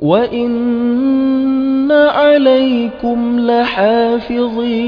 وإن عليكم لحافظين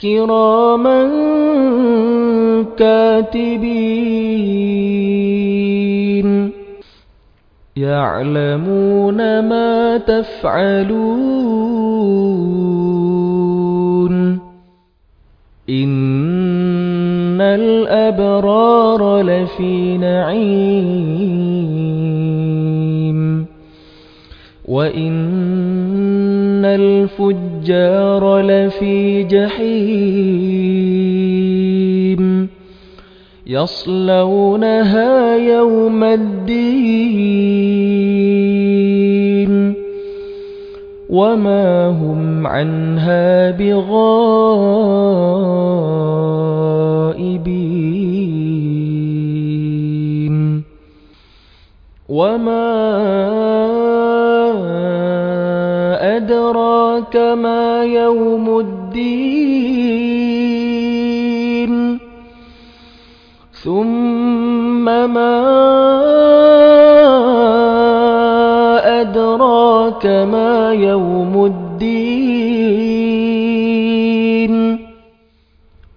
كراما كاتبين يعلمون ما تفعلون إن الأبرار لفي نعيم وإن الفجار لفي جحيم يصلونها يوم الدين وما هم عنها بغائبين وما أدراك ما يوم الدين ثم ما أدراك ما يوم الدين